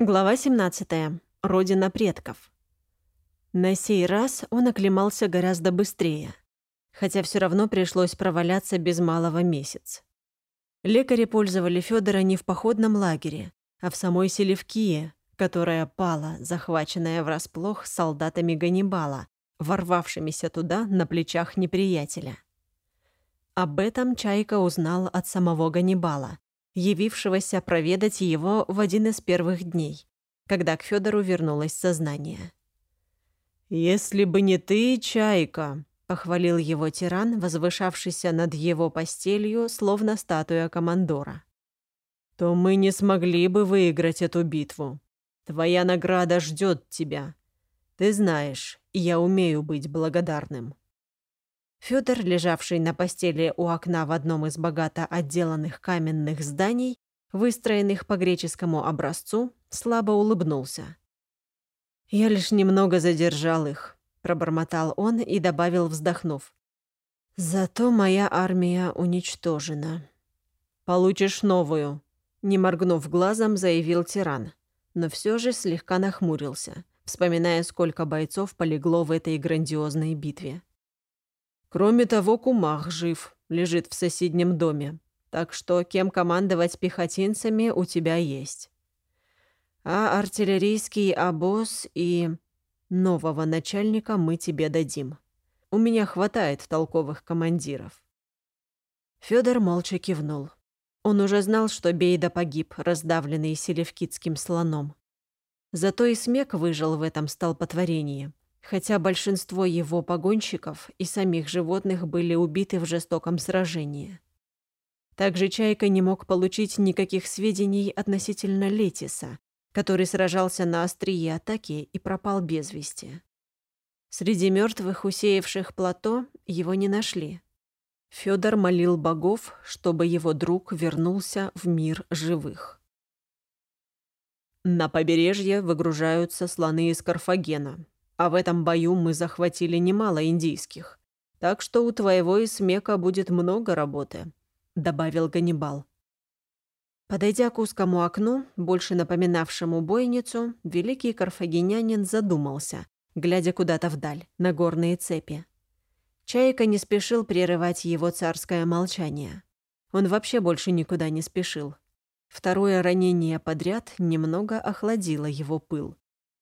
Глава 17. Родина предков. На сей раз он оклемался гораздо быстрее, хотя все равно пришлось проваляться без малого месяц. Лекари пользовали Федора не в походном лагере, а в самой Селевкие, которая пала, захваченная врасплох солдатами Ганнибала, ворвавшимися туда на плечах неприятеля. Об этом Чайка узнал от самого Ганнибала, явившегося проведать его в один из первых дней, когда к Федору вернулось сознание. «Если бы не ты, Чайка», — похвалил его тиран, возвышавшийся над его постелью, словно статуя командора, «то мы не смогли бы выиграть эту битву. Твоя награда ждет тебя. Ты знаешь, я умею быть благодарным». Федор, лежавший на постели у окна в одном из богато отделанных каменных зданий, выстроенных по греческому образцу, слабо улыбнулся. «Я лишь немного задержал их», — пробормотал он и добавил, вздохнув. «Зато моя армия уничтожена». «Получишь новую», — не моргнув глазом, заявил тиран, но все же слегка нахмурился, вспоминая, сколько бойцов полегло в этой грандиозной битве. Кроме того, Кумах жив, лежит в соседнем доме. Так что кем командовать пехотинцами у тебя есть. А артиллерийский обоз и нового начальника мы тебе дадим. У меня хватает толковых командиров. Федор молча кивнул. Он уже знал, что Бейда погиб, раздавленный селевкидским слоном. Зато и Смек выжил в этом столпотворении хотя большинство его погонщиков и самих животных были убиты в жестоком сражении. Также Чайка не мог получить никаких сведений относительно Летиса, который сражался на острие атаки и пропал без вести. Среди мертвых, усеявших плато, его не нашли. Федор молил богов, чтобы его друг вернулся в мир живых. На побережье выгружаются слоны из Карфагена, а в этом бою мы захватили немало индийских. Так что у твоего Исмека будет много работы», — добавил Ганнибал. Подойдя к узкому окну, больше напоминавшему бойницу, великий карфагенянин задумался, глядя куда-то вдаль, на горные цепи. Чайка не спешил прерывать его царское молчание. Он вообще больше никуда не спешил. Второе ранение подряд немного охладило его пыл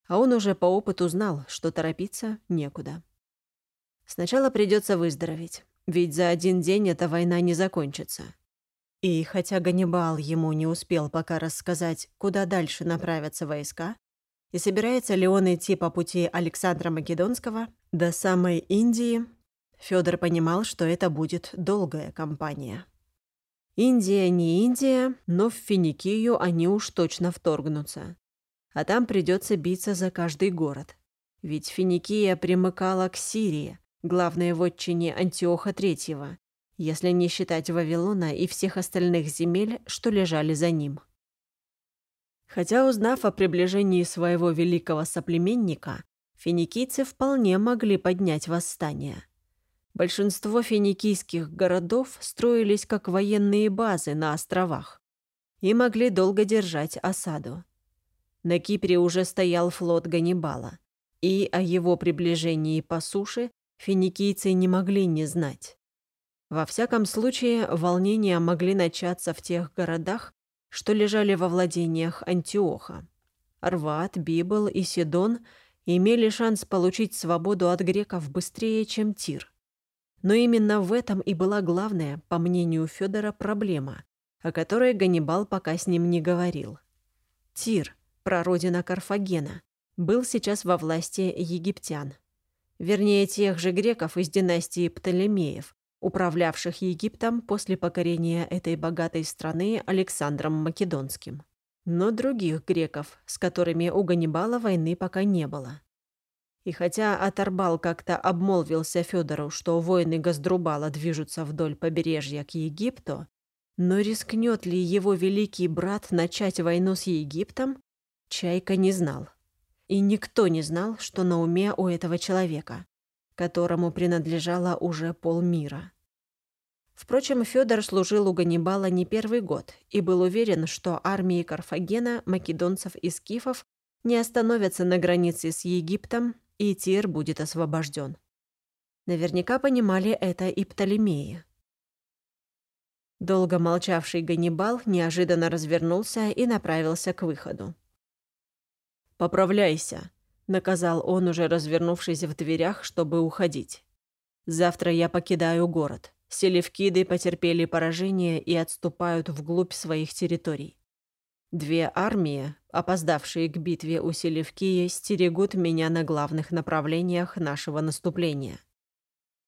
а он уже по опыту знал, что торопиться некуда. Сначала придется выздороветь, ведь за один день эта война не закончится. И хотя Ганнибал ему не успел пока рассказать, куда дальше направятся войска, и собирается ли он идти по пути Александра Македонского до самой Индии, Федор понимал, что это будет долгая кампания. Индия не Индия, но в Финикию они уж точно вторгнутся а там придется биться за каждый город. Ведь Финикия примыкала к Сирии, главной вотчине Антиоха III, если не считать Вавилона и всех остальных земель, что лежали за ним. Хотя, узнав о приближении своего великого соплеменника, финикийцы вполне могли поднять восстание. Большинство финикийских городов строились как военные базы на островах и могли долго держать осаду. На Кипре уже стоял флот Ганнибала, и о его приближении по суше финикийцы не могли не знать. Во всяком случае, волнения могли начаться в тех городах, что лежали во владениях Антиоха. Арват, Библ и Сидон имели шанс получить свободу от греков быстрее, чем Тир. Но именно в этом и была главная, по мнению Федора, проблема, о которой Ганнибал пока с ним не говорил. Тир, прародина Карфагена, был сейчас во власти египтян. Вернее, тех же греков из династии Птолемеев, управлявших Египтом после покорения этой богатой страны Александром Македонским. Но других греков, с которыми у Ганнибала войны пока не было. И хотя Атарбал как-то обмолвился Федору, что воины Газдрубала движутся вдоль побережья к Египту, но рискнет ли его великий брат начать войну с Египтом, Чайка не знал. И никто не знал, что на уме у этого человека, которому принадлежало уже полмира. Впрочем, Федор служил у Ганнибала не первый год и был уверен, что армии Карфагена, македонцев и скифов не остановятся на границе с Египтом, и Тир будет освобожден. Наверняка понимали это и Птолемеи. Долго молчавший Ганнибал неожиданно развернулся и направился к выходу. «Поправляйся», — наказал он, уже развернувшись в дверях, чтобы уходить. «Завтра я покидаю город. Селевкиды потерпели поражение и отступают вглубь своих территорий. Две армии, опоздавшие к битве у Селевкии, стерегут меня на главных направлениях нашего наступления.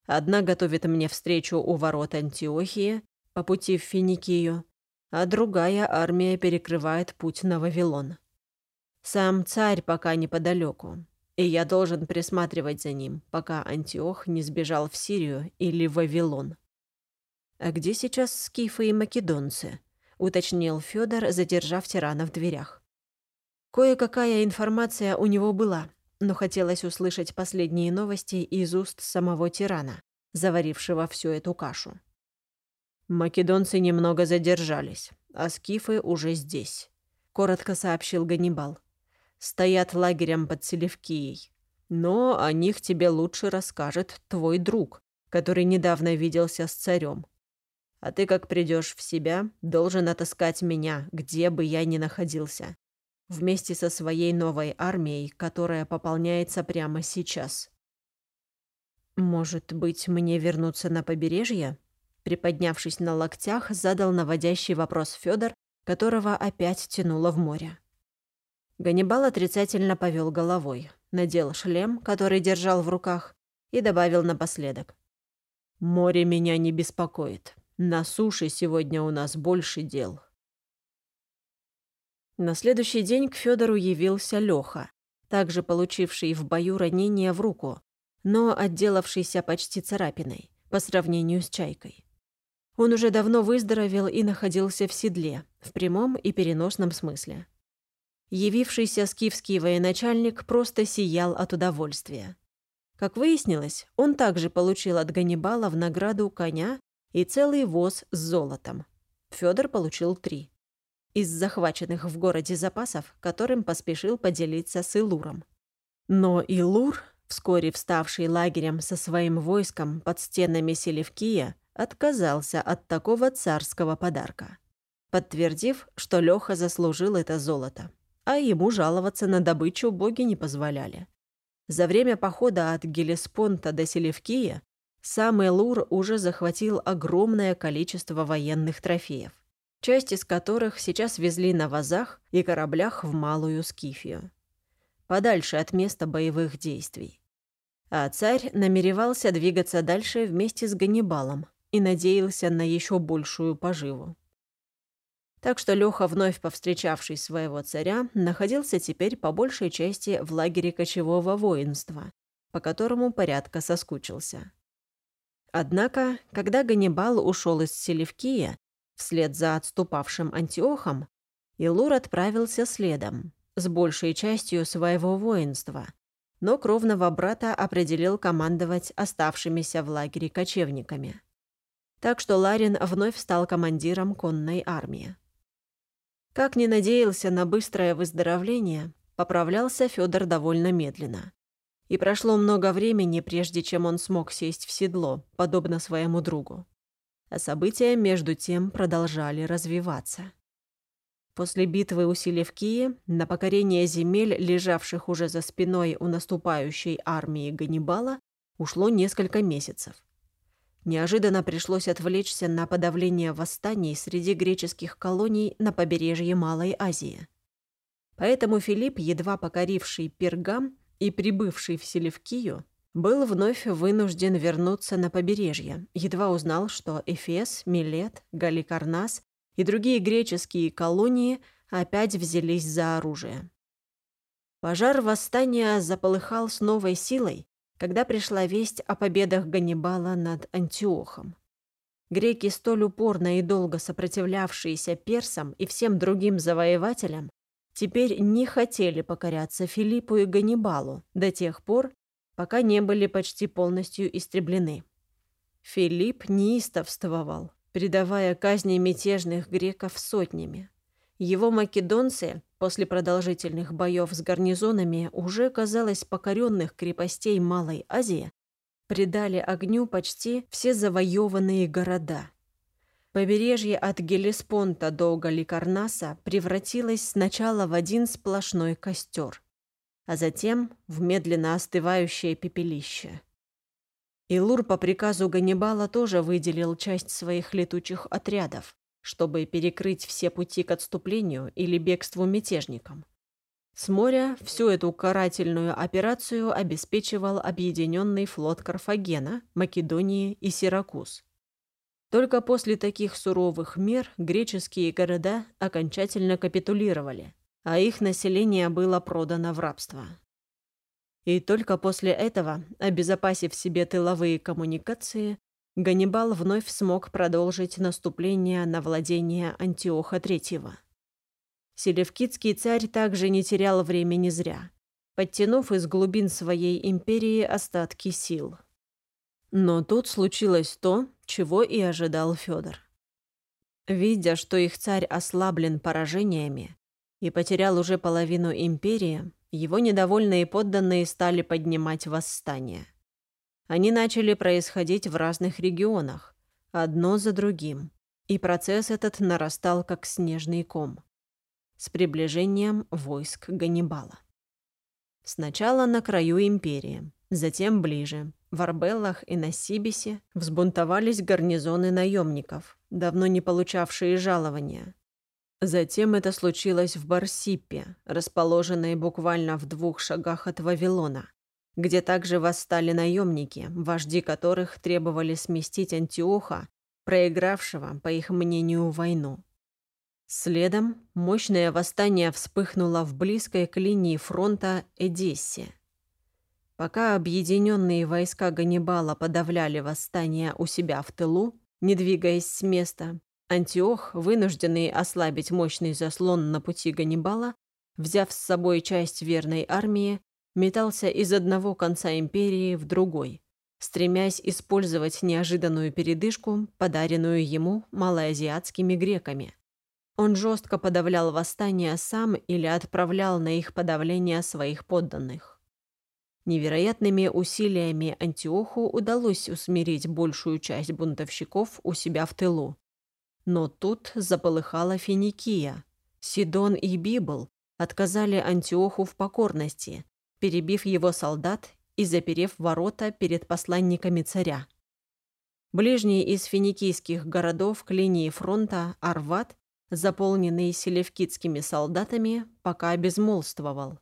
Одна готовит мне встречу у ворот Антиохии по пути в Финикию, а другая армия перекрывает путь на Вавилон. Сам царь пока неподалеку, и я должен присматривать за ним, пока Антиох не сбежал в Сирию или в Вавилон. «А где сейчас скифы и македонцы?» — уточнил Федор, задержав тирана в дверях. Кое-какая информация у него была, но хотелось услышать последние новости из уст самого тирана, заварившего всю эту кашу. «Македонцы немного задержались, а скифы уже здесь», — коротко сообщил Ганнибал. «Стоят лагерем под Селевкией. Но о них тебе лучше расскажет твой друг, который недавно виделся с царем. А ты, как придешь в себя, должен отыскать меня, где бы я ни находился. Вместе со своей новой армией, которая пополняется прямо сейчас. «Может быть, мне вернуться на побережье?» Приподнявшись на локтях, задал наводящий вопрос Федор, которого опять тянуло в море. Ганнибал отрицательно повел головой, надел шлем, который держал в руках, и добавил напоследок. «Море меня не беспокоит. На суше сегодня у нас больше дел. На следующий день к Федору явился Леха, также получивший в бою ранение в руку, но отделавшийся почти царапиной по сравнению с Чайкой. Он уже давно выздоровел и находился в седле, в прямом и переносном смысле. Явившийся скифский военачальник просто сиял от удовольствия. Как выяснилось, он также получил от Ганнибала в награду коня и целый воз с золотом. Федор получил три. Из захваченных в городе запасов, которым поспешил поделиться с Илуром. Но Илур, вскоре вставший лагерем со своим войском под стенами Селевкия, отказался от такого царского подарка, подтвердив, что Леха заслужил это золото, а ему жаловаться на добычу боги не позволяли. За время похода от Гелеспонта до Селевкия сам Элур уже захватил огромное количество военных трофеев, часть из которых сейчас везли на вазах и кораблях в Малую Скифию, подальше от места боевых действий. А царь намеревался двигаться дальше вместе с Ганнибалом и надеялся на еще большую поживу. Так что Леха, вновь повстречавший своего царя, находился теперь по большей части в лагере кочевого воинства, по которому порядка соскучился. Однако, когда Ганнибал ушел из Селевкия, вслед за отступавшим Антиохом, Илур отправился следом, с большей частью своего воинства, но кровного брата определил командовать оставшимися в лагере кочевниками. Так что Ларин вновь стал командиром конной армии. Как ни надеялся на быстрое выздоровление, поправлялся Федор довольно медленно и прошло много времени, прежде чем он смог сесть в седло, подобно своему другу. А события, между тем, продолжали развиваться. После битвы у Селевкии на покорение земель, лежавших уже за спиной у наступающей армии Ганнибала, ушло несколько месяцев. Неожиданно пришлось отвлечься на подавление восстаний среди греческих колоний на побережье Малой Азии. Поэтому Филипп, едва покоривший Пергам, и прибывший в Селевкию, был вновь вынужден вернуться на побережье, едва узнал, что Эфес, Милет, Галикарнас и другие греческие колонии опять взялись за оружие. Пожар восстания заполыхал с новой силой, когда пришла весть о победах Ганнибала над Антиохом. Греки, столь упорно и долго сопротивлявшиеся персам и всем другим завоевателям, теперь не хотели покоряться Филиппу и Ганнибалу до тех пор, пока не были почти полностью истреблены. Филипп неистовствовал, предавая казни мятежных греков сотнями. Его македонцы после продолжительных боев с гарнизонами уже, казалось, покоренных крепостей Малой Азии предали огню почти все завоеванные города. Побережье от Гелеспонта до Галикарнаса превратилось сначала в один сплошной костер, а затем в медленно остывающее пепелище. Илур по приказу Ганнибала тоже выделил часть своих летучих отрядов, чтобы перекрыть все пути к отступлению или бегству мятежникам. С моря всю эту карательную операцию обеспечивал объединенный флот Карфагена, Македонии и Сиракуз. Только после таких суровых мер греческие города окончательно капитулировали, а их население было продано в рабство. И только после этого, обезопасив себе тыловые коммуникации, Ганнибал вновь смог продолжить наступление на владение Антиоха III. Селевкидский царь также не терял времени зря, подтянув из глубин своей империи остатки сил. Но тут случилось то, чего и ожидал Федор. Видя, что их царь ослаблен поражениями и потерял уже половину империи, его недовольные подданные стали поднимать восстание. Они начали происходить в разных регионах, одно за другим, и процесс этот нарастал как снежный ком. С приближением войск Ганнибала. Сначала на краю империи, затем ближе. В Арбеллах и на Сибисе взбунтовались гарнизоны наемников, давно не получавшие жалования, Затем это случилось в Барсипе, расположенной буквально в двух шагах от Вавилона, где также восстали наемники, вожди которых требовали сместить Антиоха, проигравшего, по их мнению, войну. Следом мощное восстание вспыхнуло в близкой к линии фронта Эдессе. Пока объединенные войска Ганнибала подавляли восстание у себя в тылу, не двигаясь с места, Антиох, вынужденный ослабить мощный заслон на пути Ганнибала, взяв с собой часть верной армии, метался из одного конца империи в другой, стремясь использовать неожиданную передышку, подаренную ему малоазиатскими греками. Он жестко подавлял восстания сам или отправлял на их подавление своих подданных. Невероятными усилиями Антиоху удалось усмирить большую часть бунтовщиков у себя в тылу, но тут заполыхала Финикия. Сидон и Библ отказали Антиоху в покорности, перебив его солдат и заперев ворота перед посланниками царя. Ближний из финикийских городов к линии фронта Арват, заполненный селевкидскими солдатами, пока безмолвствовал.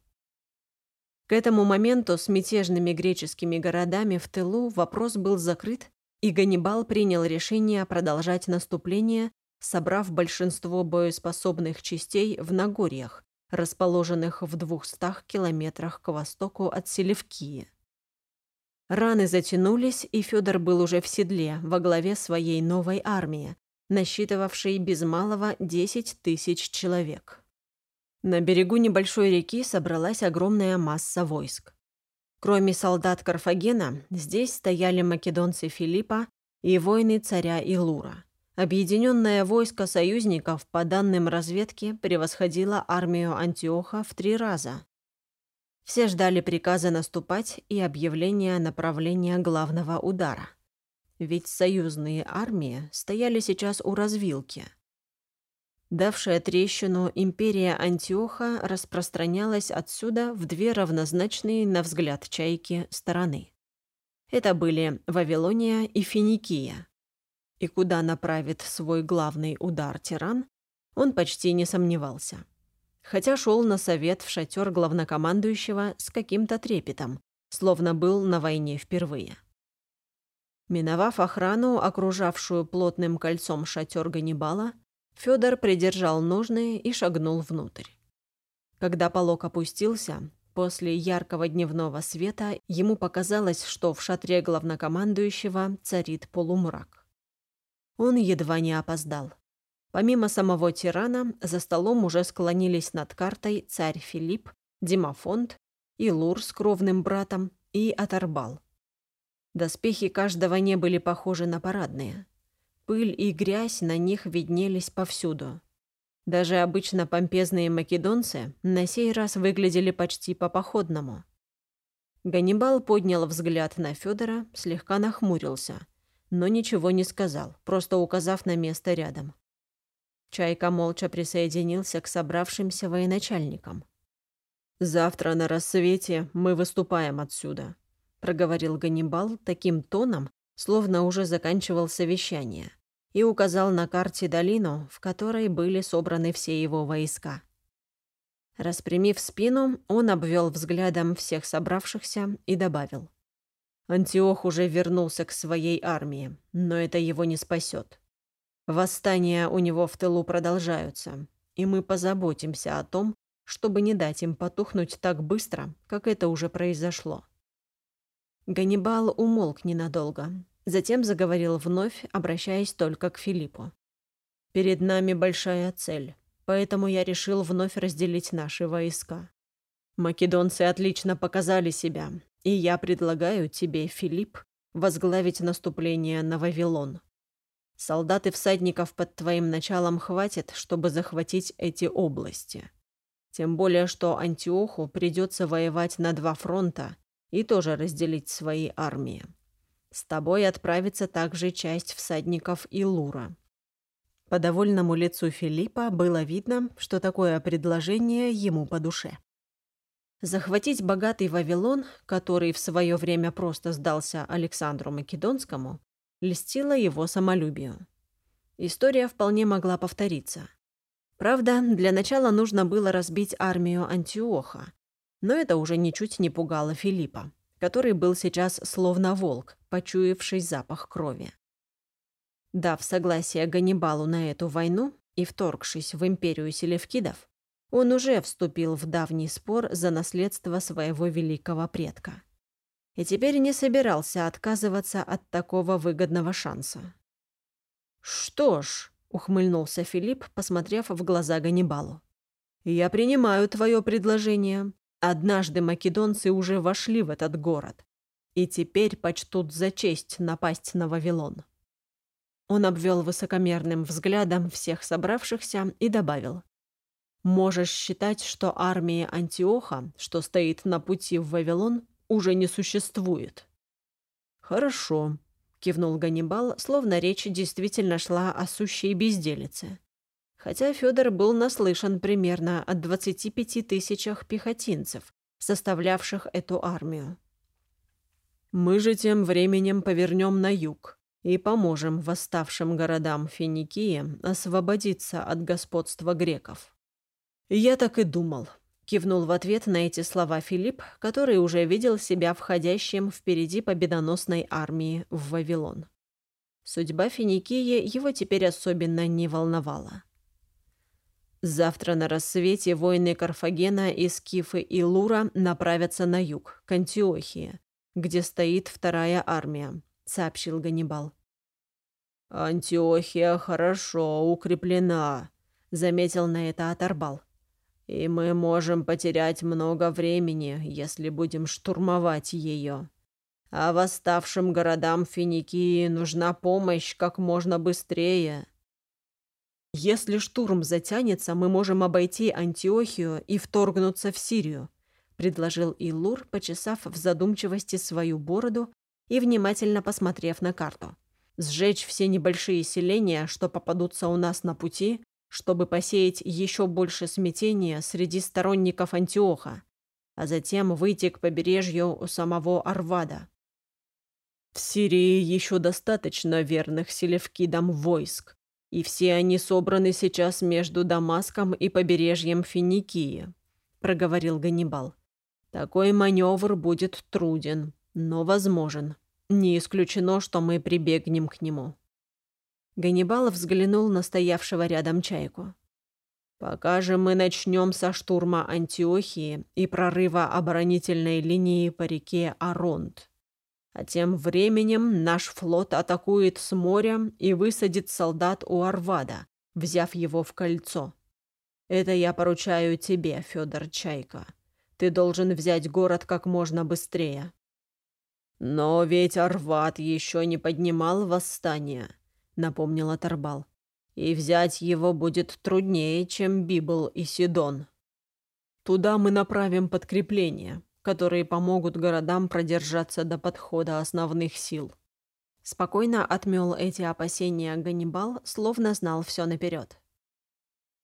К этому моменту с мятежными греческими городами в тылу вопрос был закрыт, и Ганнибал принял решение продолжать наступление собрав большинство боеспособных частей в Нагорьях, расположенных в двухстах километрах к востоку от Селевкии. Раны затянулись, и Федор был уже в седле во главе своей новой армии, насчитывавшей без малого 10 тысяч человек. На берегу небольшой реки собралась огромная масса войск. Кроме солдат Карфагена, здесь стояли македонцы Филиппа и воины царя Илура. Объединенное войско союзников, по данным разведки, превосходило армию Антиоха в три раза. Все ждали приказа наступать и объявления направления главного удара. Ведь союзные армии стояли сейчас у развилки. Давшая трещину, империя Антиоха распространялась отсюда в две равнозначные, на взгляд чайки, стороны. Это были Вавилония и Финикия, и куда направит свой главный удар тиран, он почти не сомневался. Хотя шел на совет в шатер главнокомандующего с каким-то трепетом, словно был на войне впервые. Миновав охрану, окружавшую плотным кольцом шатер Ганнибала, Федор придержал ножны и шагнул внутрь. Когда полог опустился, после яркого дневного света ему показалось, что в шатре главнокомандующего царит полумрак. Он едва не опоздал. Помимо самого тирана, за столом уже склонились над картой царь Филипп, Димафонт, Илур с кровным братом и Аторбал. Доспехи каждого не были похожи на парадные. Пыль и грязь на них виднелись повсюду. Даже обычно помпезные македонцы на сей раз выглядели почти по-походному. Ганнибал поднял взгляд на Федора, слегка нахмурился, но ничего не сказал, просто указав на место рядом. Чайка молча присоединился к собравшимся военачальникам. «Завтра на рассвете мы выступаем отсюда», — проговорил Ганнибал таким тоном, словно уже заканчивал совещание, и указал на карте долину, в которой были собраны все его войска. Распрямив спину, он обвел взглядом всех собравшихся и добавил. «Антиох уже вернулся к своей армии, но это его не спасет. Восстания у него в тылу продолжаются, и мы позаботимся о том, чтобы не дать им потухнуть так быстро, как это уже произошло. Ганнибал умолк ненадолго, затем заговорил вновь, обращаясь только к Филиппу. «Перед нами большая цель, поэтому я решил вновь разделить наши войска. Македонцы отлично показали себя, и я предлагаю тебе, Филипп, возглавить наступление на Вавилон. Солдат и всадников под твоим началом хватит, чтобы захватить эти области. Тем более, что Антиоху придется воевать на два фронта и тоже разделить свои армии. С тобой отправится также часть всадников Илура. По довольному лицу Филиппа было видно, что такое предложение ему по душе. Захватить богатый Вавилон, который в свое время просто сдался Александру Македонскому, льстила его самолюбию. История вполне могла повториться. Правда, для начала нужно было разбить армию Антиоха, но это уже ничуть не пугало Филиппа, который был сейчас словно волк, почуявший запах крови. Дав согласие Ганнибалу на эту войну и вторгшись в империю селевкидов, он уже вступил в давний спор за наследство своего великого предка и теперь не собирался отказываться от такого выгодного шанса. «Что ж», — ухмыльнулся Филипп, посмотрев в глаза Ганнибалу, «я принимаю твое предложение. Однажды македонцы уже вошли в этот город и теперь почтут за честь напасть на Вавилон». Он обвел высокомерным взглядом всех собравшихся и добавил. «Можешь считать, что армия Антиоха, что стоит на пути в Вавилон, уже не существует». «Хорошо», — кивнул Ганнибал, словно речь действительно шла о сущей безделице. Хотя Федор был наслышан примерно о 25 тысячах пехотинцев, составлявших эту армию. «Мы же тем временем повернем на юг и поможем восставшим городам Финикии освободиться от господства греков». «Я так и думал», Кивнул в ответ на эти слова Филипп, который уже видел себя входящим впереди победоносной армии в Вавилон. Судьба Финикии его теперь особенно не волновала. Завтра на рассвете воины Карфагена и Скифы и Лура направятся на юг, к Антиохии, где стоит вторая армия, сообщил Ганнибал. «Антиохия хорошо укреплена», — заметил на это Аторбал. И мы можем потерять много времени, если будем штурмовать ее. А восставшим городам Финикии нужна помощь как можно быстрее. Если штурм затянется, мы можем обойти Антиохию и вторгнуться в Сирию, предложил Илур, почесав в задумчивости свою бороду и внимательно посмотрев на карту. Сжечь все небольшие селения, что попадутся у нас на пути, чтобы посеять еще больше смятения среди сторонников Антиоха, а затем выйти к побережью у самого Арвада. В Сирии еще достаточно верных селевкидам войск, и все они собраны сейчас между Дамаском и побережьем Финикии, проговорил Ганнибал. Такой маневр будет труден, но возможен. Не исключено, что мы прибегнем к нему. Ганнибал взглянул на стоявшего рядом чайку. «Пока же мы начнем со штурма Антиохии и прорыва оборонительной линии по реке Аронт. А тем временем наш флот атакует с моря и высадит солдат у Арвада, взяв его в кольцо. Это я поручаю тебе, Федор Чайка. Ты должен взять город как можно быстрее». «Но ведь Арват еще не поднимал восстание», — напомнил Тарбал. «И взять его будет труднее, чем Библ и Сидон. Туда мы направим подкрепления, которые помогут городам продержаться до подхода основных сил». Спокойно отмел эти опасения Ганнибал, словно знал все наперед.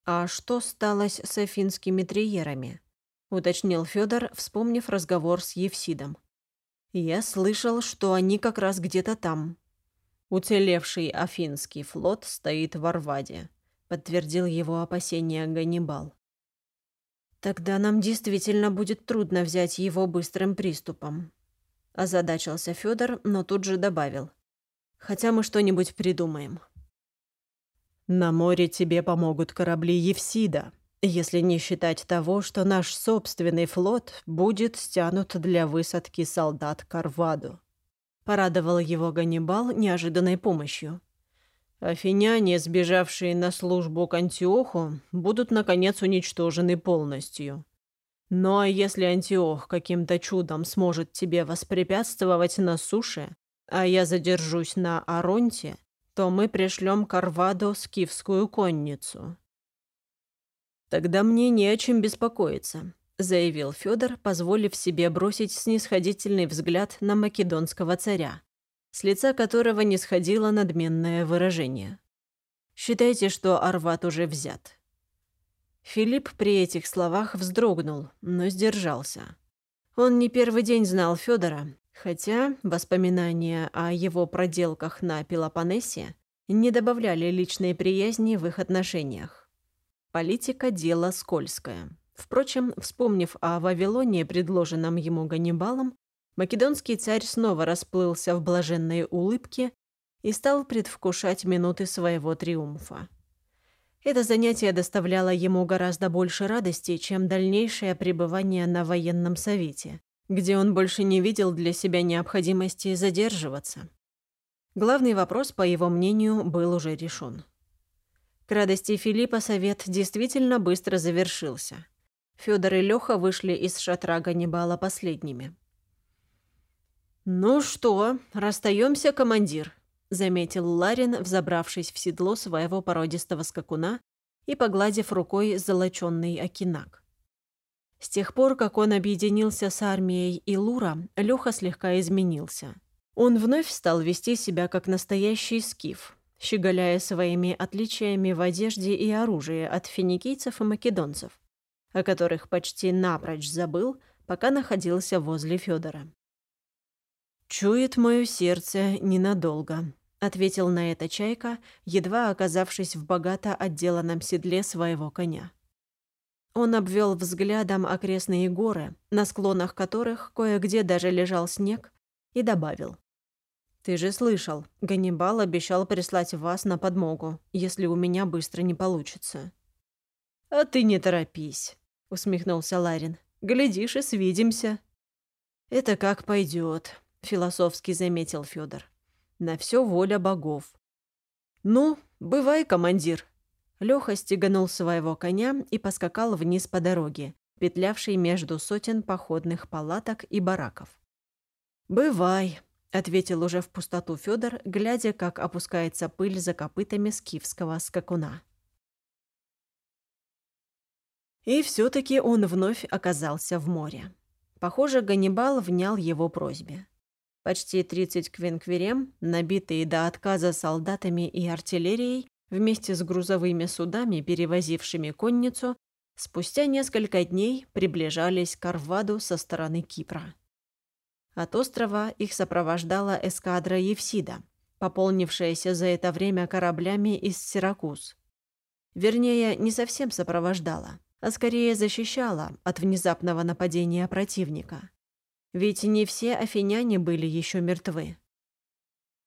«А что сталось с афинскими триерами?» — уточнил Федор, вспомнив разговор с Евсидом. «Я слышал, что они как раз где-то там». «Уцелевший афинский флот стоит в Арваде», — подтвердил его опасения Ганнибал. «Тогда нам действительно будет трудно взять его быстрым приступом», — озадачился Федор, но тут же добавил. «Хотя мы что-нибудь придумаем». «На море тебе помогут корабли Евсида», если не считать того, что наш собственный флот будет стянут для высадки солдат Карваду. Порадовал его Ганнибал неожиданной помощью. Афиняне, сбежавшие на службу к Антиоху, будут, наконец, уничтожены полностью. Ну а если Антиох каким-то чудом сможет тебе воспрепятствовать на суше, а я задержусь на Аронте, то мы пришлем Карваду скифскую конницу. «Тогда мне не о чем беспокоиться», — заявил Федор, позволив себе бросить снисходительный взгляд на македонского царя, с лица которого не сходило надменное выражение. «Считайте, что Арват уже взят». Филипп при этих словах вздрогнул, но сдержался. Он не первый день знал Федора, хотя воспоминания о его проделках на Пелопоннесе не добавляли личной приязни в их отношениях. Политика – дело скользкое. Впрочем, вспомнив о Вавилоне, предложенном ему Ганнибалом, македонский царь снова расплылся в блаженной улыбке и стал предвкушать минуты своего триумфа. Это занятие доставляло ему гораздо больше радости, чем дальнейшее пребывание на военном совете, где он больше не видел для себя необходимости задерживаться. Главный вопрос, по его мнению, был уже решен. К радости Филиппа совет действительно быстро завершился. Федор и Леха вышли из шатра Ганнибала последними. «Ну что, расстаемся, командир», — заметил Ларин, взобравшись в седло своего породистого скакуна и погладив рукой золоченный окинак. С тех пор, как он объединился с армией Илура, Леха слегка изменился. Он вновь стал вести себя как настоящий скиф, щеголяя своими отличиями в одежде и оружии от финикийцев и македонцев, о которых почти напрочь забыл, пока находился возле Федора. «Чует мое сердце ненадолго», — ответил на это Чайка, едва оказавшись в богато отделанном седле своего коня. Он обвел взглядом окрестные горы, на склонах которых кое-где даже лежал снег, и добавил. «Ты же слышал, Ганнибал обещал прислать вас на подмогу, если у меня быстро не получится». «А ты не торопись», — усмехнулся Ларин. «Глядишь и свидимся». «Это как пойдет», — философски заметил Федор. «На все воля богов». «Ну, бывай, командир». Леха стеганул своего коня и поскакал вниз по дороге, петлявшей между сотен походных палаток и бараков. «Бывай», ответил уже в пустоту Федор, глядя, как опускается пыль за копытами скифского скакуна. И все-таки он вновь оказался в море. Похоже, Ганнибал внял его просьбе. Почти 30 квинквирем, набитые до отказа солдатами и артиллерией, вместе с грузовыми судами, перевозившими конницу, спустя несколько дней приближались к Арваду со стороны Кипра. От острова их сопровождала эскадра Евсида, пополнившаяся за это время кораблями из Сиракуз. Вернее, не совсем сопровождала, а скорее защищала от внезапного нападения противника. Ведь не все афиняне были еще мертвы.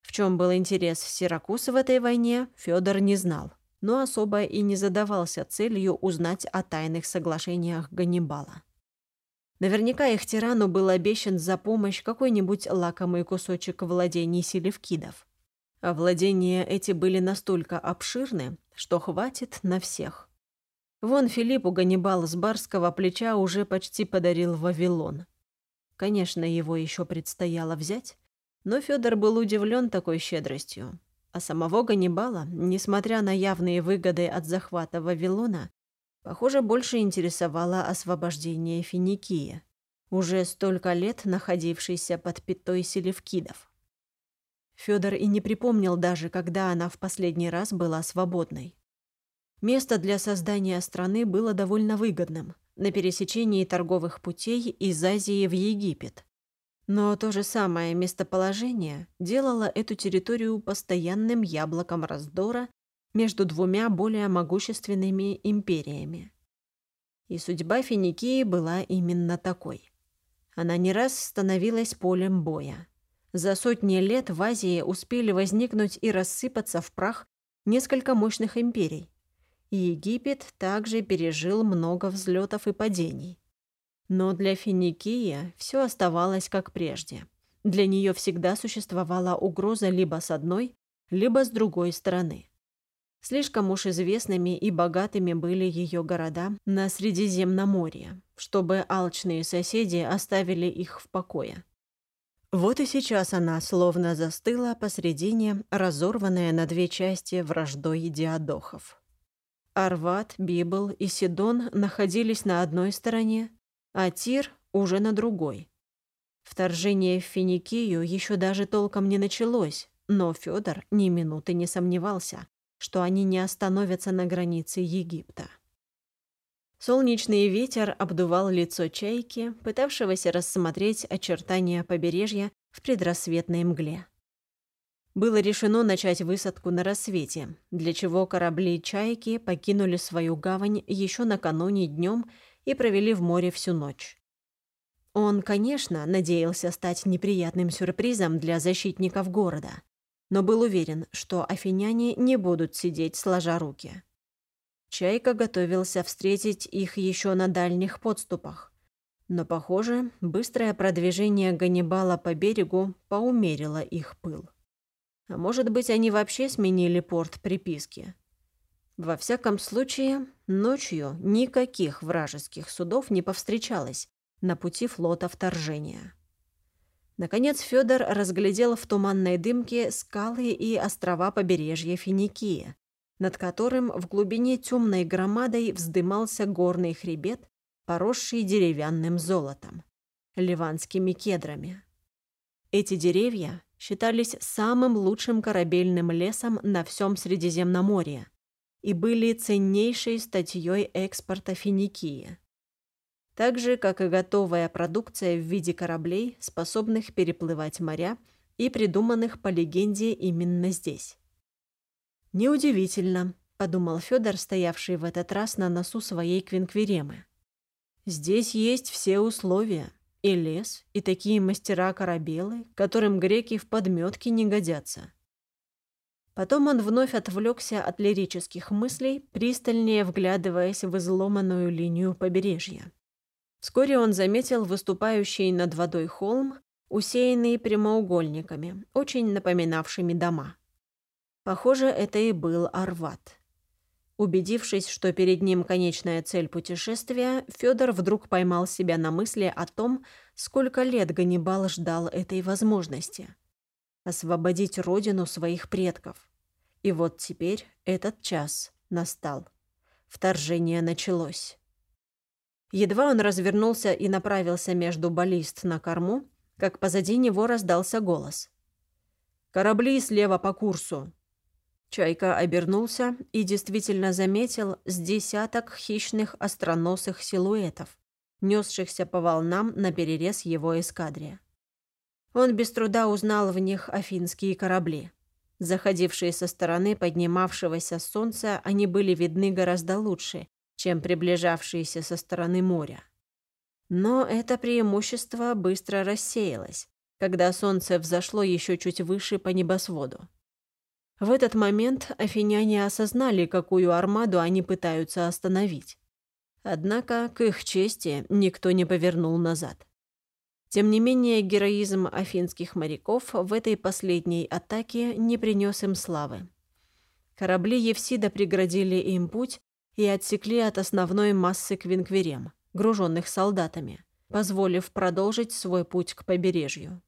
В чем был интерес Сиракуз в этой войне, Федор не знал, но особо и не задавался целью узнать о тайных соглашениях Ганнибала. Наверняка их тирану был обещан за помощь какой-нибудь лакомый кусочек владений селевкидов. А владения эти были настолько обширны, что хватит на всех. Вон Филиппу Ганнибал с барского плеча уже почти подарил Вавилон. Конечно, его еще предстояло взять, но Федор был удивлен такой щедростью. А самого Ганнибала, несмотря на явные выгоды от захвата Вавилона, похоже, больше интересовало освобождение Финикии, уже столько лет находившейся под пятой селевкидов. Федор и не припомнил даже, когда она в последний раз была свободной. Место для создания страны было довольно выгодным, на пересечении торговых путей из Азии в Египет. Но то же самое местоположение делало эту территорию постоянным яблоком раздора между двумя более могущественными империями. И судьба Финикии была именно такой. Она не раз становилась полем боя. За сотни лет в Азии успели возникнуть и рассыпаться в прах несколько мощных империй. И Египет также пережил много взлетов и падений. Но для Финикии все оставалось как прежде. Для нее всегда существовала угроза либо с одной, либо с другой стороны. Слишком уж известными и богатыми были ее города на Средиземноморье, чтобы алчные соседи оставили их в покое. Вот и сейчас она словно застыла посредине, разорванная на две части враждой диадохов. Арват, Библ и Сидон находились на одной стороне, а Тир уже на другой. Вторжение в Финикию еще даже толком не началось, но Федор ни минуты не сомневался, что они не остановятся на границе Египта. Солнечный ветер обдувал лицо чайки, пытавшегося рассмотреть очертания побережья в предрассветной мгле. Было решено начать высадку на рассвете, для чего корабли «Чайки» покинули свою гавань еще накануне днем и провели в море всю ночь. Он, конечно, надеялся стать неприятным сюрпризом для защитников города, но был уверен, что афиняне не будут сидеть сложа руки. Чайка готовился встретить их еще на дальних подступах. Но, похоже, быстрое продвижение Ганнибала по берегу поумерило их пыл. А может быть, они вообще сменили порт приписки. Во всяком случае, ночью никаких вражеских судов не повстречалось на пути флота вторжения. Наконец Федор разглядел в туманной дымке скалы и острова побережья Финикии, над которым в глубине темной громадой вздымался горный хребет, поросший деревянным золотом, ливанскими кедрами. Эти деревья считались самым лучшим корабельным лесом на всем Средиземноморье и были ценнейшей статьей экспорта Финикии. Так же, как и готовая продукция в виде кораблей, способных переплывать моря и придуманных по легенде именно здесь. «Неудивительно», — подумал Федор, стоявший в этот раз на носу своей квинквиремы. «Здесь есть все условия. И лес, и такие мастера-корабелы, которым греки в подметке не годятся». Потом он вновь отвлекся от лирических мыслей, пристальнее вглядываясь в изломанную линию побережья. Вскоре он заметил выступающий над водой холм, усеянный прямоугольниками, очень напоминавшими дома. Похоже, это и был Арват. Убедившись, что перед ним конечная цель путешествия, Федор вдруг поймал себя на мысли о том, сколько лет Ганнибал ждал этой возможности – освободить родину своих предков. И вот теперь этот час настал. Вторжение началось. Едва он развернулся и направился между баллист на корму, как позади него раздался голос. «Корабли слева по курсу!» Чайка обернулся и действительно заметил с десяток хищных остроносых силуэтов, несшихся по волнам на перерез его эскадре. Он без труда узнал в них афинские корабли. Заходившие со стороны поднимавшегося солнца, они были видны гораздо лучше, чем приближавшиеся со стороны моря. Но это преимущество быстро рассеялось, когда солнце взошло еще чуть выше по небосводу. В этот момент афиняне осознали, какую армаду они пытаются остановить. Однако, к их чести, никто не повернул назад. Тем не менее, героизм афинских моряков в этой последней атаке не принес им славы. Корабли Евсида преградили им путь и отсекли от основной массы квинквирем, груженных солдатами, позволив продолжить свой путь к побережью.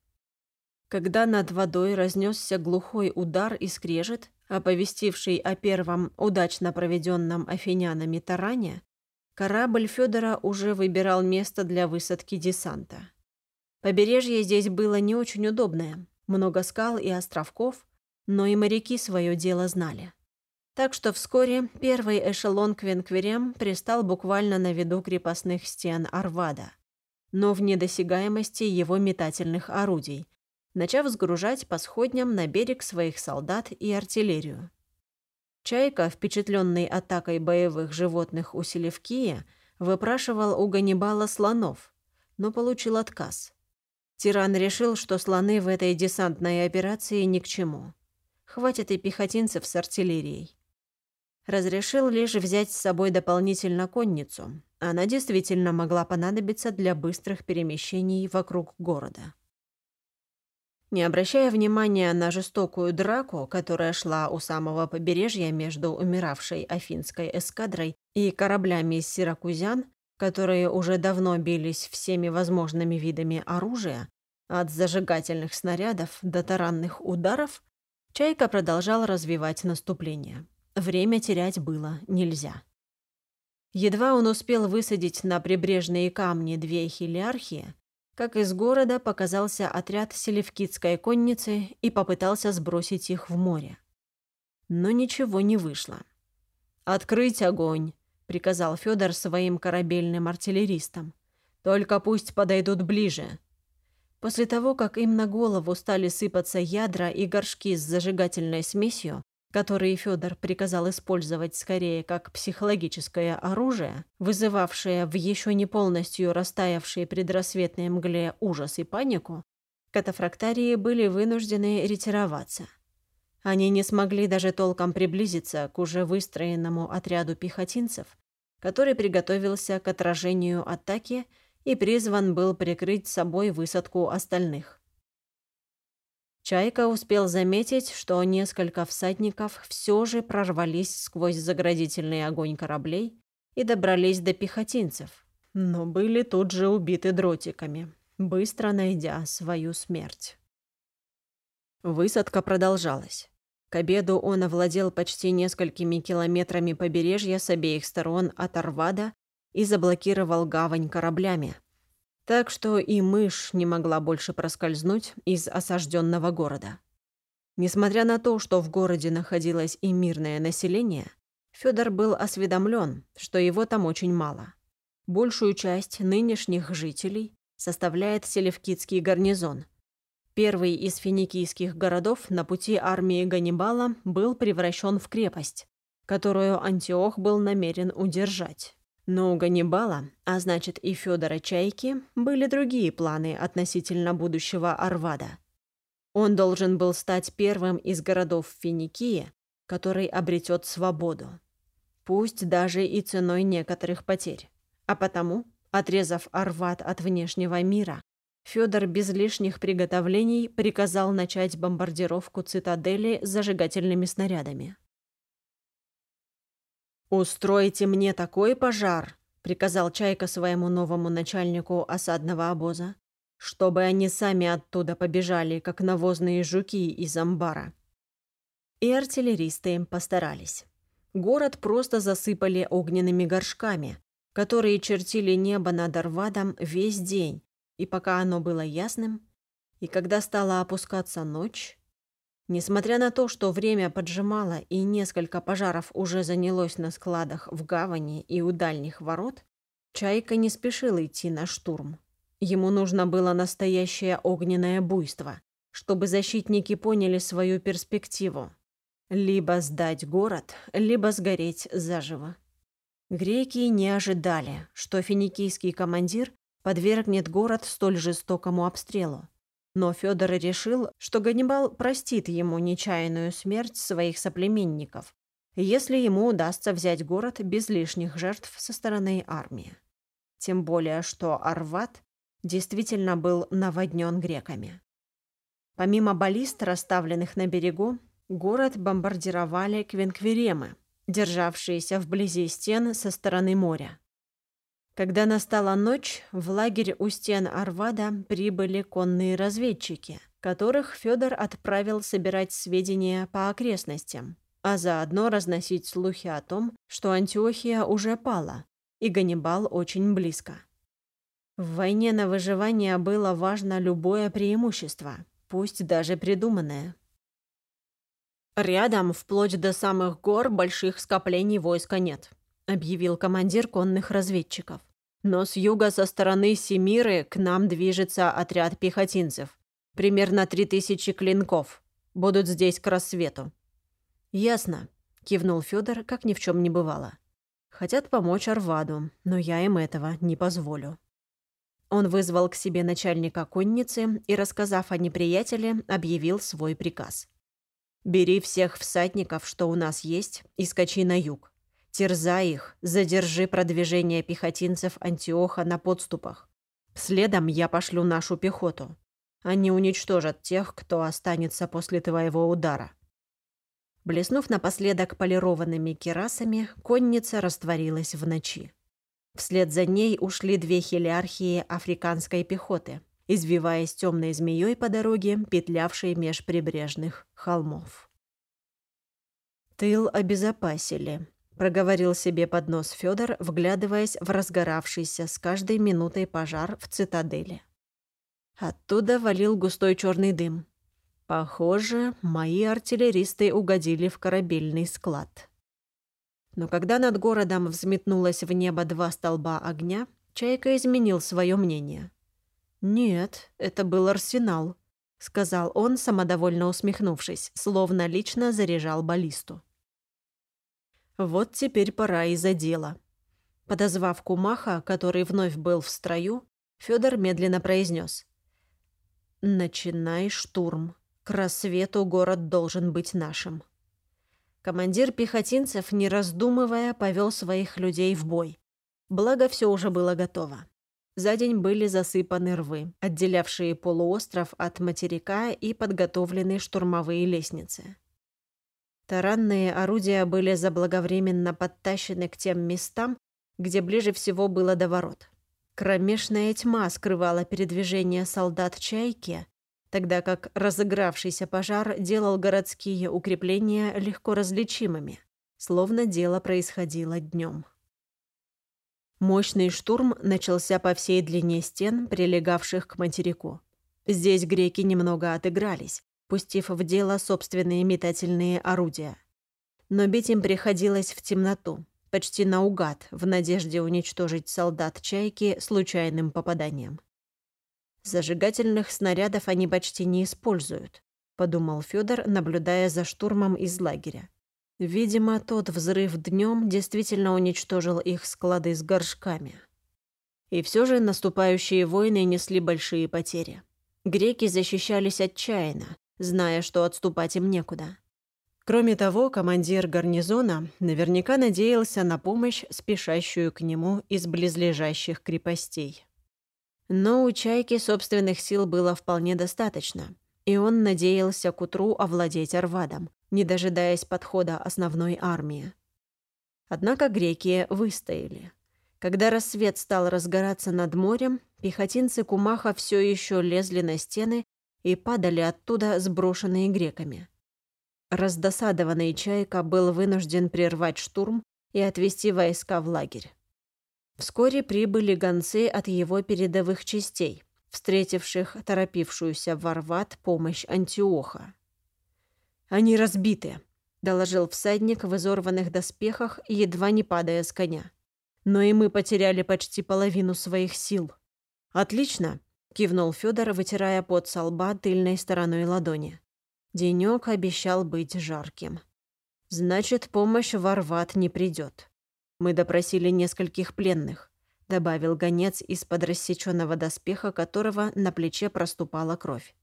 Когда над водой разнесся глухой удар и скрежет, оповестивший о первом удачно проведенном афинянами таране, корабль Федора уже выбирал место для высадки десанта. Побережье здесь было не очень удобное, много скал и островков, но и моряки свое дело знали. Так что вскоре первый эшелон Квенкверем пристал буквально на виду крепостных стен Арвада, но в недосягаемости его метательных орудий, начав сгружать по сходням на берег своих солдат и артиллерию. Чайка, впечатленный атакой боевых животных у Селевкия, выпрашивал у Ганнибала слонов, но получил отказ. Тиран решил, что слоны в этой десантной операции ни к чему. Хватит и пехотинцев с артиллерией. Разрешил лишь взять с собой дополнительно конницу. Она действительно могла понадобиться для быстрых перемещений вокруг города. Не обращая внимания на жестокую драку, которая шла у самого побережья между умиравшей афинской эскадрой и кораблями из сиракузян, которые уже давно бились всеми возможными видами оружия, от зажигательных снарядов до таранных ударов, Чайка продолжал развивать наступление. Время терять было нельзя. Едва он успел высадить на прибрежные камни две хилиархии, как из города показался отряд селевкидской конницы и попытался сбросить их в море. Но ничего не вышло. «Открыть огонь!» — приказал Федор своим корабельным артиллеристам. «Только пусть подойдут ближе». После того, как им на голову стали сыпаться ядра и горшки с зажигательной смесью, которые Федор приказал использовать скорее как психологическое оружие, вызывавшее в еще не полностью растаявшей предрассветной мгле ужас и панику, катафрактарии были вынуждены ретироваться. Они не смогли даже толком приблизиться к уже выстроенному отряду пехотинцев, который приготовился к отражению атаки и призван был прикрыть собой высадку остальных. Чайка успел заметить, что несколько всадников все же прорвались сквозь заградительный огонь кораблей и добрались до пехотинцев, но были тут же убиты дротиками, быстро найдя свою смерть. Высадка продолжалась. К обеду он овладел почти несколькими километрами побережья с обеих сторон от Арвада и заблокировал гавань кораблями – так что и мышь не могла больше проскользнуть из осажденного города. Несмотря на то, что в городе находилось и мирное население, Федор был осведомлен, что его там очень мало. Большую часть нынешних жителей составляет Селевкидский гарнизон. Первый из финикийских городов на пути армии Ганнибала был превращен в крепость, которую Антиох был намерен удержать. Но у Ганнибала, а значит и Федора Чайки, были другие планы относительно будущего Арвада. Он должен был стать первым из городов Финикии, который обретет свободу. Пусть даже и ценой некоторых потерь. А потому, отрезав Арвад от внешнего мира, Федор без лишних приготовлений приказал начать бомбардировку цитадели зажигательными снарядами. «Устройте мне такой пожар», — приказал Чайка своему новому начальнику осадного обоза, «чтобы они сами оттуда побежали, как навозные жуки из амбара». И артиллеристы им постарались. Город просто засыпали огненными горшками, которые чертили небо над Арвадом весь день, и пока оно было ясным, и когда стала опускаться ночь, Несмотря на то, что время поджимало и несколько пожаров уже занялось на складах в гавани и у дальних ворот, Чайка не спешил идти на штурм. Ему нужно было настоящее огненное буйство, чтобы защитники поняли свою перспективу. Либо сдать город, либо сгореть заживо. Греки не ожидали, что финикийский командир подвергнет город столь жестокому обстрелу. Но Федор решил, что Ганнибал простит ему нечаянную смерть своих соплеменников, если ему удастся взять город без лишних жертв со стороны армии. Тем более, что Арват действительно был наводнен греками. Помимо баллист, расставленных на берегу, город бомбардировали квинквиремы, державшиеся вблизи стен со стороны моря. Когда настала ночь, в лагерь у стен Арвада прибыли конные разведчики, которых Федор отправил собирать сведения по окрестностям, а заодно разносить слухи о том, что Антиохия уже пала, и Ганнибал очень близко. В войне на выживание было важно любое преимущество, пусть даже придуманное. «Рядом, вплоть до самых гор, больших скоплений войска нет», объявил командир конных разведчиков. Но с юга со стороны Семиры к нам движется отряд пехотинцев. Примерно три тысячи клинков. Будут здесь к рассвету. Ясно, кивнул Федор, как ни в чем не бывало. Хотят помочь Арваду, но я им этого не позволю. Он вызвал к себе начальника конницы и, рассказав о неприятеле, объявил свой приказ. «Бери всех всадников, что у нас есть, и скачи на юг. Терзай их, задержи продвижение пехотинцев Антиоха на подступах. Следом я пошлю нашу пехоту. Они уничтожат тех, кто останется после твоего удара». Блеснув напоследок полированными керасами, конница растворилась в ночи. Вслед за ней ушли две хелиархии африканской пехоты, извиваясь темной змеей по дороге, петлявшей меж прибрежных холмов. Тыл обезопасили, проговорил себе под нос Федор, вглядываясь в разгоравшийся с каждой минутой пожар в цитадели. Оттуда валил густой черный дым. Похоже, мои артиллеристы угодили в корабельный склад. Но когда над городом взметнулось в небо два столба огня, Чайка изменил свое мнение. «Нет, это был арсенал», — сказал он, самодовольно усмехнувшись, словно лично заряжал баллисту. Вот теперь пора и за дело. Подозвав Кумаха, который вновь был в строю, Федор медленно произнес: «Начинай штурм. К рассвету город должен быть нашим». Командир пехотинцев, не раздумывая, повел своих людей в бой. Благо, все уже было готово. За день были засыпаны рвы, отделявшие полуостров от материка и подготовлены штурмовые лестницы. Таранные орудия были заблаговременно подтащены к тем местам, где ближе всего было до ворот. Кромешная тьма скрывала передвижение солдат «Чайки», тогда как разыгравшийся пожар делал городские укрепления легко различимыми, словно дело происходило днем. Мощный штурм начался по всей длине стен, прилегавших к материку. Здесь греки немного отыгрались, пустив в дело собственные метательные орудия. Но бить им приходилось в темноту, почти наугад, в надежде уничтожить солдат «Чайки» случайным попаданием. «Зажигательных снарядов они почти не используют», — подумал Федор, наблюдая за штурмом из лагеря. Видимо, тот взрыв днем действительно уничтожил их склады с горшками. И все же наступающие войны несли большие потери. Греки защищались отчаянно, зная, что отступать им некуда. Кроме того, командир гарнизона наверняка надеялся на помощь, спешащую к нему из близлежащих крепостей. Но у Чайки собственных сил было вполне достаточно, и он надеялся к утру овладеть Арвадом, не дожидаясь подхода основной армии. Однако греки выстояли. Когда рассвет стал разгораться над морем, пехотинцы Кумаха все еще лезли на стены и падали оттуда сброшенные греками. Раздосадованный Чайка был вынужден прервать штурм и отвести войска в лагерь. Вскоре прибыли гонцы от его передовых частей, встретивших торопившуюся в Варват помощь Антиоха. «Они разбиты», — доложил всадник в изорванных доспехах, едва не падая с коня. «Но и мы потеряли почти половину своих сил». «Отлично», — кивнул Федор, вытирая пот со лба тыльной стороной ладони. Денёк обещал быть жарким. «Значит, помощь в Арват не придет. Мы допросили нескольких пленных», — добавил гонец из-под рассечённого доспеха, которого на плече проступала кровь.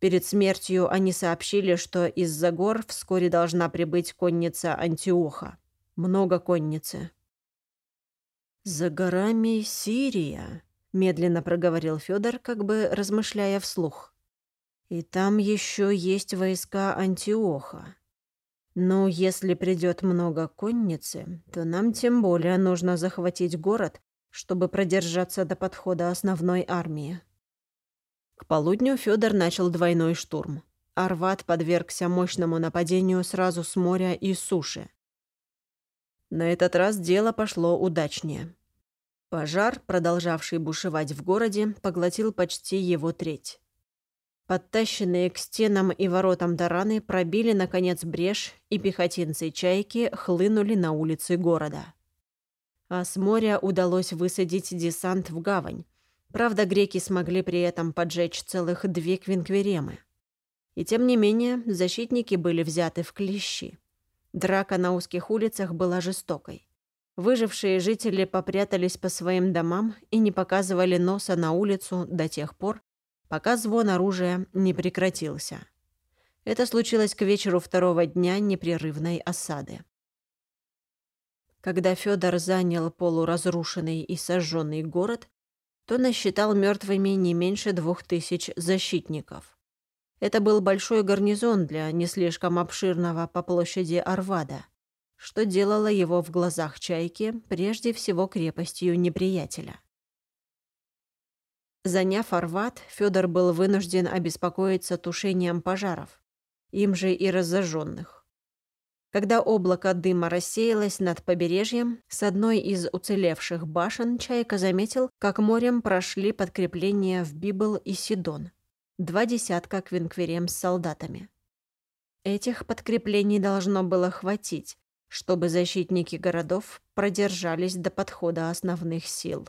Перед смертью они сообщили, что из-за гор вскоре должна прибыть конница Антиоха. Много конницы. «За горами Сирия», медленно проговорил Федор, как бы размышляя вслух. И там еще есть войска Антиоха. Но если придет много конницы, то нам тем более нужно захватить город, чтобы продержаться до подхода основной армии. К полудню Федор начал двойной штурм. Арват подвергся мощному нападению сразу с моря и суши. На этот раз дело пошло удачнее. Пожар, продолжавший бушевать в городе, поглотил почти его треть. Подтащенные к стенам и воротам тараны пробили, наконец, брешь, и пехотинцы «Чайки» хлынули на улицы города. А с моря удалось высадить десант в гавань. Правда, греки смогли при этом поджечь целых две квинквиремы. И тем не менее, защитники были взяты в клещи. Драка на узких улицах была жестокой. Выжившие жители попрятались по своим домам и не показывали носа на улицу до тех пор, пока звон оружия не прекратился. Это случилось к вечеру второго дня непрерывной осады. Когда Федор занял полуразрушенный и сожженный город, то насчитал мертвыми не меньше двух тысяч защитников. Это был большой гарнизон для не слишком обширного по площади Арвада, что делало его в глазах Чайки прежде всего крепостью неприятеля. Заняв Арват, Федор был вынужден обеспокоиться тушением пожаров, им же и разожженных. Когда облако дыма рассеялось над побережьем, с одной из уцелевших башен Чайка заметил, как морем прошли подкрепления в Библ и Сидон. Два десятка квинквирем с солдатами. Этих подкреплений должно было хватить, чтобы защитники городов продержались до подхода основных сил.